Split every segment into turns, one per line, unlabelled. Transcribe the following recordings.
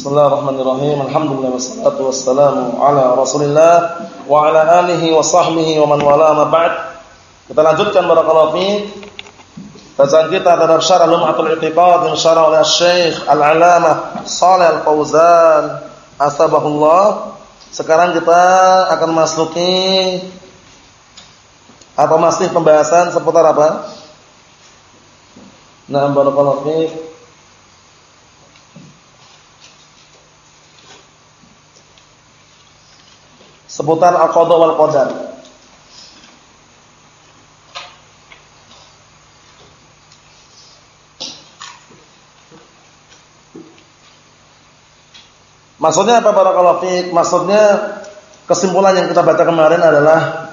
Bismillahirrahmanirrahim. Alhamdulillah wassalatu wassalamu ala Rasulillah wa ala alihi wa sahbihi wa man wala ma ba'd. Kita lanjutkan barakallahu fi bacaan kita terhadap syarah Lum'atul I'tiqad yang syarah oleh Syekh Al-Alamah Shalih Al-Fauzan asbahullah. Sekarang kita akan masuki apa masih pembahasan seputar apa? Nah, barakallahu fi seputar al-qada wal qadar. Maksudnya apa barakallahu fiik? Maksudnya kesimpulan yang kita baca kemarin adalah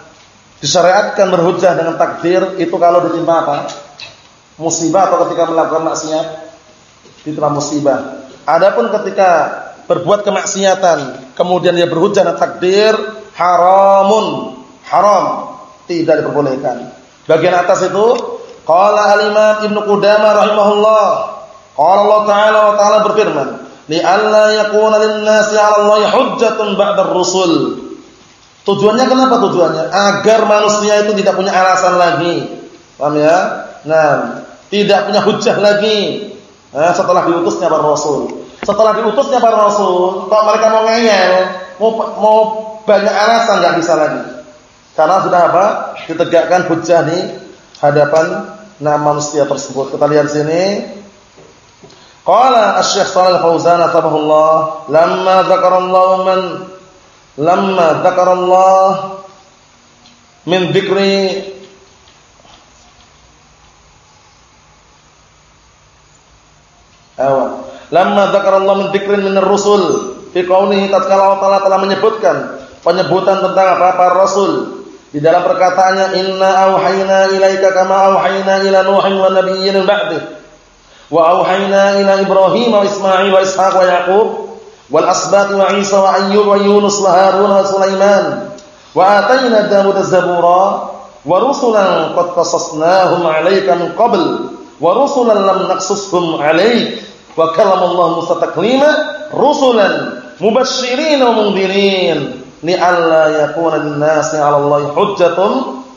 disyariatkan berhujjah dengan takdir itu kalau ditimpa apa? Musibah atau ketika melakukan maksiat ditimpa musibah. Adapun ketika berbuat kemaksiatan kemudian dia berhujjah dengan takdir haramun, haram, tidak diperbolehkan. Bagian atas itu qala al-Imam Ibnu Qudamah rahimahullah, qala Allah Ta'ala wa Ta'ala berfirman, "Li alla yakuna lin-nasi 'ala Allah hujjatun ba'da rusul Tujuannya kenapa tujuannya? Agar manusia itu tidak punya alasan lagi. Paham ya? Nah, tidak punya hujjah lagi nah, setelah diutusnya para rasul. Setelah diutusnya para rasul, kok mereka mau ngeyel, mau mau banyak alasan nggak bisa lagi. Karena sudah apa? Ditegakkan hujah di hadapan nama manusia tersebut. Kita lihat sini. Qala Asy-Syaikh Shalal Fauzan atabahullah, lamma dzakarallahu man lamma dzakarallah min dzikri Awa. Lamma dzakarallahu min dzikrin minar rusul. Fi qaulihi tatkala Allah telah menyebutkan penyebutan tentang apa para rasul. Di dalam perkataannya inna auhayna ilaika kama auhayna ila nuhin wa nabiyyin ba'dih wa auhayna ila ibrahim wa isma'il wa ishaq wa yaqub wal asbat wa isa wa ayyub wa yunus wa harun wa sulaiman. Wa atayna daud az-zabura wa rusulan qad qasasnahum 'alaika min qabl wa rusulan lam naqsushum 'alaik wa kallama Allah Musa taklima rusulan mubasysyirin wa mundhirin li alla yakuna lin-nasi 'ala Allah hujjatun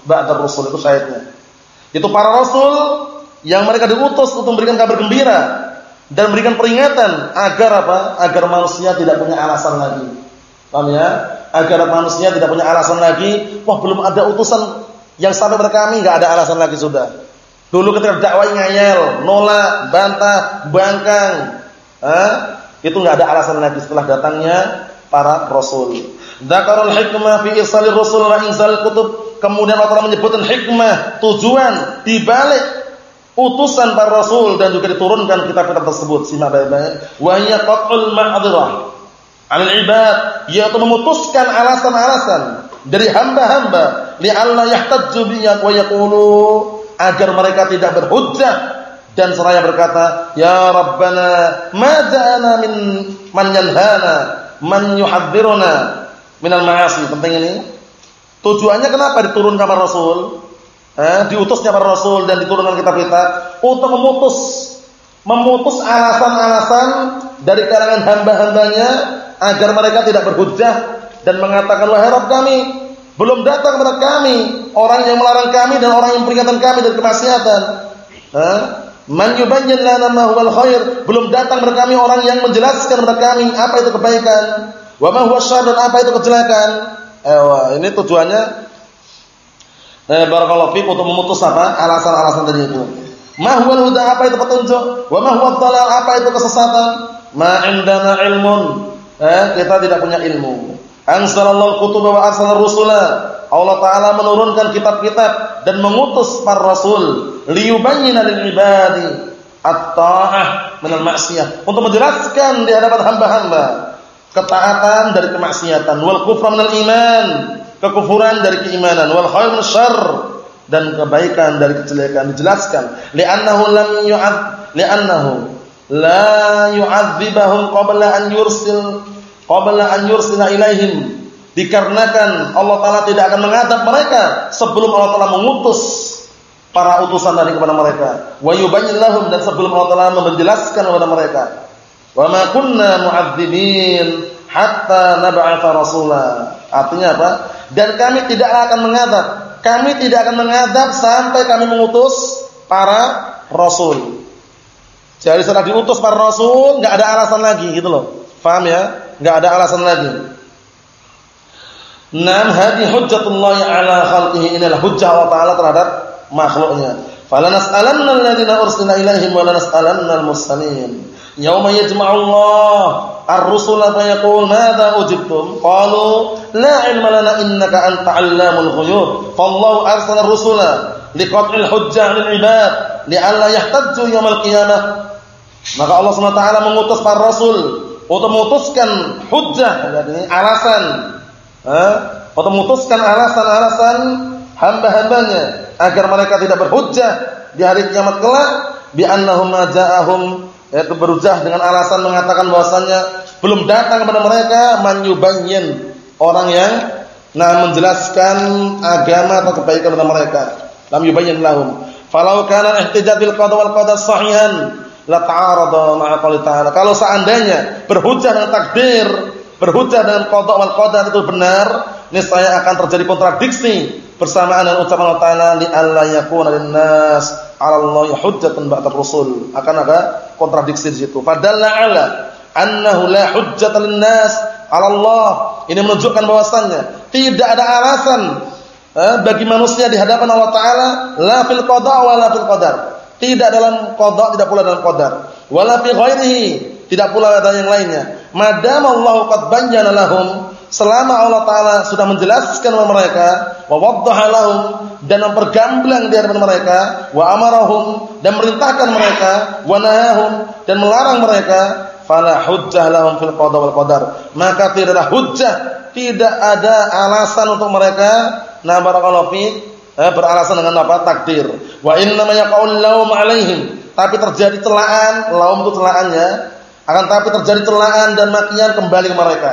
ba'da rusul itu syahidnya. Itu para rasul yang mereka diutus untuk memberikan kabar gembira dan memberikan peringatan agar apa? Agar manusia tidak punya alasan lagi. Paham ya? Agar manusia tidak punya alasan lagi, wah belum ada utusan yang sampai kepada kami ada alasan lagi sudah. Dulu ketika dakwah ngayel, nolak, bantah, bangkang, eh, itu enggak ada alasan lagi setelah datangnya para rasul. Dzakarul hikmah fi irsalir rusul wa inzal kutub. Kemudian Allah telah menyebutkan hikmah, tujuan di balik utusan para rasul dan juga diturunkan kitab-kitab tersebut. Simak baik-baik. Wa hiya qat'ul ma'dzirah 'alal ibad, yaitu memutuskan alasan-alasan dari hamba-hamba li'alla yahtajju bi wa yaqulu agar mereka tidak berhujjah dan seraya berkata, "Ya Rabbana, ma min man yanhana, man yuhadziruna minal ma'asi. Penting ini. Tujuannya kenapa diturunkan para rasul? Eh, diutusnya para rasul dan diturunkan kitab-kitab untuk memutus memutus alasan-alasan dari kalangan hamba-hambanya agar mereka tidak berhujjah dan mengatakan wahai Rabb kami belum datang kepada kami orang yang melarang kami dan orang yang peringatkan kami dari kemaksiatan. Eh, man yubayyin lana ma huwal khair belum datang kepada kami orang yang menjelaskan kepada kami apa itu kebaikan Wa ma huwa syarr dan apa itu kejelekan? Ewa, ini tujuannya eh barakallahu untuk memutus apa? alasan-alasan tadi itu. Ma huwa huda apa itu petunjuk? Wa ma huwa dhalal apa itu kesesatan? Ma indana ilmun. Eh, kita tidak punya ilmu. Anzalallahu kutuba wa arsalar rusula. Allah taala menurunkan kitab-kitab dan mengutus para rasul. Liyubayyana lil ibadi at-ta'ah min al-ma'siyah untuk menjelaskan di hadapan hamba-hamba ketaatan dari kemaksiatan. Wal kufra minal iman. Kekufuran dari keimanan. Wal khair min syarr. Dan kebaikan dari kejelekan. Dijelaskan. Li'annahu lam yu'ad li'annahu la yu'adzibahum qabla an yursil qabla an yursila ilaihim dikarenakan Allah taala tidak akan mengadab mereka sebelum Allah taala mengutus para utusan dari kepada mereka wa yubayyin lahum dan sebelum Allah taala menjelaskan kepada mereka Wa ma kunna mu'adzibin hatta nab'atha rasula. Artinya apa? Dan kami tidak akan mengadab. Kami tidak akan mengadab sampai kami mengutus para rasul. Jadi setelah diutus para rasul, enggak ada alasan lagi gitu loh. Paham ya? Enggak ada alasan lagi. Nam hadi hujjatullah ala khalqihi inilah hujjah Allah Ta'ala terhadap makhluknya. Falanas'alanna alladhina ursila ilaihim wa lanas'alanna al-mursalin. Yauma yajma'ullah ar-rusula fa yaqul madza ujibtum? Qalu la 'ilma lana innaka anta 'allamul ghuyub. Fallahu arsala ar-rusula liqat'il hujjah lil 'ibad li'alla yahtajju yaumil qiyamah. Maka Allah SWT mengutus para rasul untuk memutuskan hujjah, yakni alasan untuk memutuskan alasan-alasan hamba-hambanya agar mereka tidak berhujjah di hari kiamat kelak bi annahum ja'ahum yaitu berhujjah dengan alasan mengatakan bahwasannya belum datang kepada mereka man yubayyin orang yang nah menjelaskan agama atau kebaikan kepada mereka. Lam yubayyin lahum. Falau kana ihtijaj bil qada wal qadar sahihan kalau seandainya berhujjah dengan takdir berhujjah dengan qada wal qadar itu benar, niscaya akan terjadi kontradiksi bersamaan dengan ucapan Allah Taala li alla yakuna linnas 'ala Allah hujjatun ba'da rusul. Akan ada kontradiksi di situ. Padalla 'ala annahu la hujjata linnas 'ala Allah. Ini menunjukkan bahwasannya tidak ada alasan eh, bagi manusia di hadapan Allah Taala la fil qada wa la fil qadar. Tidak dalam qada, tidak pula dalam qadar. Wala fi ghairihi, tidak pula ada yang lainnya. Madam Allah qad bayyana lahum selama Allah taala sudah menjelaskan kepada mereka wa waddaha lahum dan mempergamblang di hadapan mereka wa amarahum dan merintahkan mereka wa nahahum dan melarang mereka fala hujjah lahum fil qada wal qadar maka tidak ada hujjah tidak ada alasan untuk mereka na barakallahu fi eh, beralasan dengan apa takdir wa inna ma yaqul lahum alaihim tapi terjadi celaan laum itu celaannya akan tapi terjadi celaan dan makian kembali ke mereka.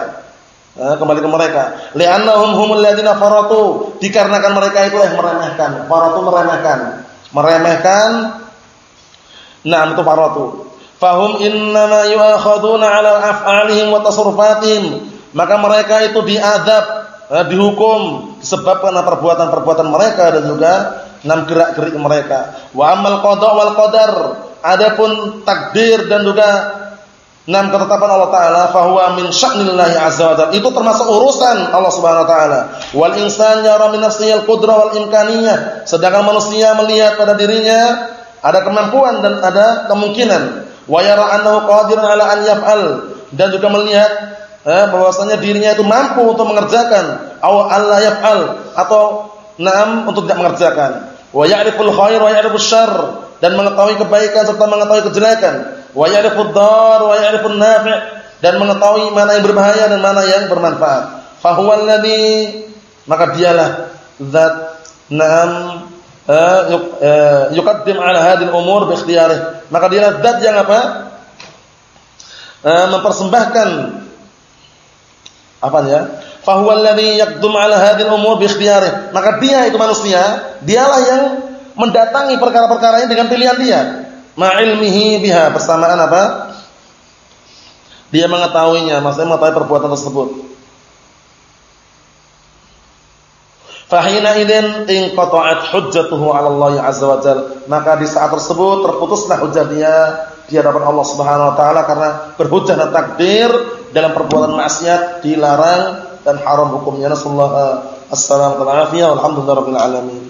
Nah, kembali ke mereka. Li'annahum humul ladzina faratu, dikarenakan mereka itu yang meremehkan. Faratu meremehkan. Meremehkan Nah, itu faratu. Fahum innama yu'akhaduna 'ala af'alihim wa tasarrufatihim. Maka mereka itu diadab, eh, dihukum disebabkan perbuatan-perbuatan mereka dan juga enam gerak-gerik mereka. Wa amal qada wal qadar. Adapun takdir dan juga Nam ketetapan Allah Taala fahuwa min sya'nillahi azza wa jalla. Itu termasuk urusan Allah Subhanahu wa taala. Wal insan yara min nafsihi al-qudrah wal imkaniyah. Sedangkan manusia melihat pada dirinya ada kemampuan dan ada kemungkinan. Wa yara annahu qadirun ala an yaf'al dan juga melihat eh, bahwasanya dirinya itu mampu untuk mengerjakan aw alla yaf'al atau na'am untuk tidak mengerjakan. Wa ya'riful khair wa ya'rifus syarr dan mengetahui kebaikan serta mengetahui kejelekan wa ya'rifud dar wa ya'rifun nafi' dan mengetahui mana yang berbahaya dan mana yang bermanfaat. Fa huwa alladhi maka dialah zat na'am eh, eh, yuqaddim ala hadhihi al-umur bi ikhtiyarih. Maka dialah zat yang apa? Eh, mempersembahkan apa ya? Fa huwa alladhi yaqdum ala hadhihi al-umur bi. Maka dia itu manusia, dialah yang mendatangi perkara-perkara ini dengan pilihan dia ma'ilmihi biha bersamaan apa? Dia mengetahuinya, maksudnya mengetahui perbuatan tersebut. Fahina idzin inqata'at hujjatuhu 'ala Allah 'azza wa. Maka di saat tersebut terputuslah hujjah dia di hadapan Allah Subhanahu wa taala karena berhujjah takdir dalam perbuatan maksiat dilarang dan haram hukumnya. Nasallahu alaihi wasallam. Alhamdulillahirabbil alamin.